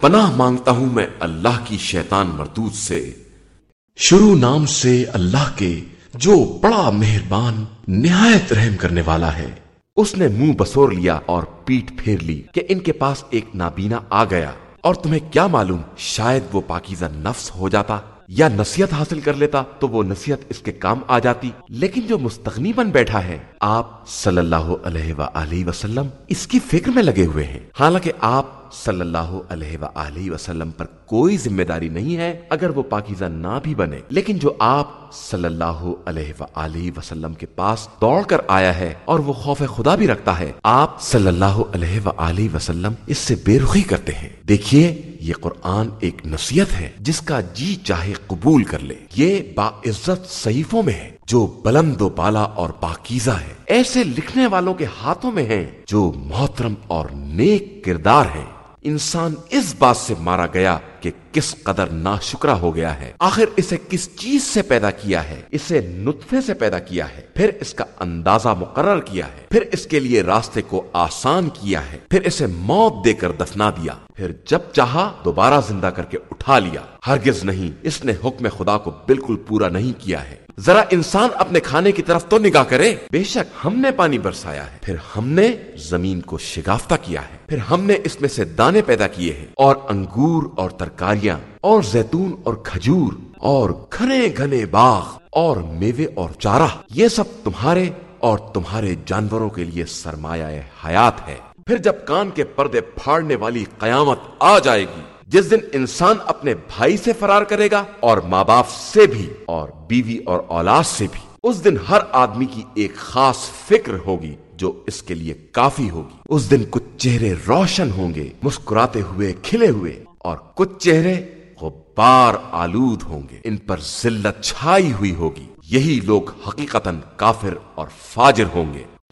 پناہ مانگتا ہوں میں اللہ کی شیطان مردود سے۔ شروع نام سے اللہ کے جو بڑا مہربان، نہایت رحم کرنے والا ہے۔ اس نے منہ بسور لیا اور پیٹ پھیر لی کہ ان کے پاس ایک نابینا آ گیا۔ اور تمہیں کیا معلوم، شاید وہ پاکیزہ نفس ہو جاتا یا نصیحت حاصل کر لیتا تو وہ نصیحت اس کے کام آ جاتی۔ لیکن جو مستغنی بن بیٹھا ہے، آپ صلی اللہ علیہ وآلہ وسلم اس کی فکر میں لگے ہوئے ہیں۔ حالانکہ آپ صلی اللہ علیہ وآلہ وسلم پر کوئی ذمہ داری نہیں ہے اگر وہ پاکیزہ نہ بھی بنے۔ لیکن جو آپ صلی اللہ علیہ وآلہ وسلم کے پاس دوڑ کر آیا ہے اور وہ خوف خدا بھی رکھتا ہے، آپ صلی اللہ علیہ وآلہ وسلم اس سے بے رخی کرتے ہیں۔ دیکھیے، یہ قرآن ایک نصیحت ہے جس کا جی چاہے قبول کر لے۔ یہ باعزت صحیفوں میں ہے جو بلند و بالا اور پاکیزہ ہے۔ ایسے لکھنے والوں کے ہاتھوں میں ہیں جو محترم اور نیک کردار ہیں۔ انسان اس بات سے مارا گیا کہ کس قدر ناشکرا ہو گیا ہے۔ آخر اسے کس چیز سے پیدا کیا ہے؟ اسے نطفے سے پیدا کیا ہے۔ پھر اس کا اندازہ مقرر کیا ہے۔ پھر اس کے لیے راستے کو آسان کیا ہے۔ پھر اسے موت دے کر دفنا دیا۔ پھر جب چاہا دوبارہ زندہ کر کے اٹھا لیا۔ ہرگز نہیں۔ اس نے حکم خدا کو بالکل پورا نہیں کیا ہے۔ ذرا انسان اپنے کھانے کی طرف تو نگاہ کرے۔ بے شک ہم نے پانی برسایا ہے۔ پھر ہم نے زمین کو شگافتہ کیا ہے۔ پھر ہم نے اس میں سے دانے پیدا کیے ہیں۔ اور انگور اور تر ترکاریاں اور زیتون اور کھجور اور گھنے گھنے باغ اور میوے اور چارہ، یہ سب تمہارے اور تمہارے جانوروں کے لیے سرمایہ حیات ہے۔ پھر جب کان کے پردے پھاڑنے والی قیامت آ جائے گی، جس دن انسان اپنے بھائی سے فرار کرے گا اور ماں باپ سے بھی اور بیوی اور اولاد سے بھی، اس دن ہر آدمی کی ایک خاص فکر ہوگی جو اس کے لیے کافی ہوگی۔ اس دن کچھ چہرے روشن ہوں گے، مسکراتے ہوئے، کھلے ہوئے۔ اور کچھ چہرے غبار آلود ہوں گے۔ ان پر ذلت چھائی ہوئی ہوگی۔ یہی لوگ حقیقتاً کافر اور فاجر ہوں گے۔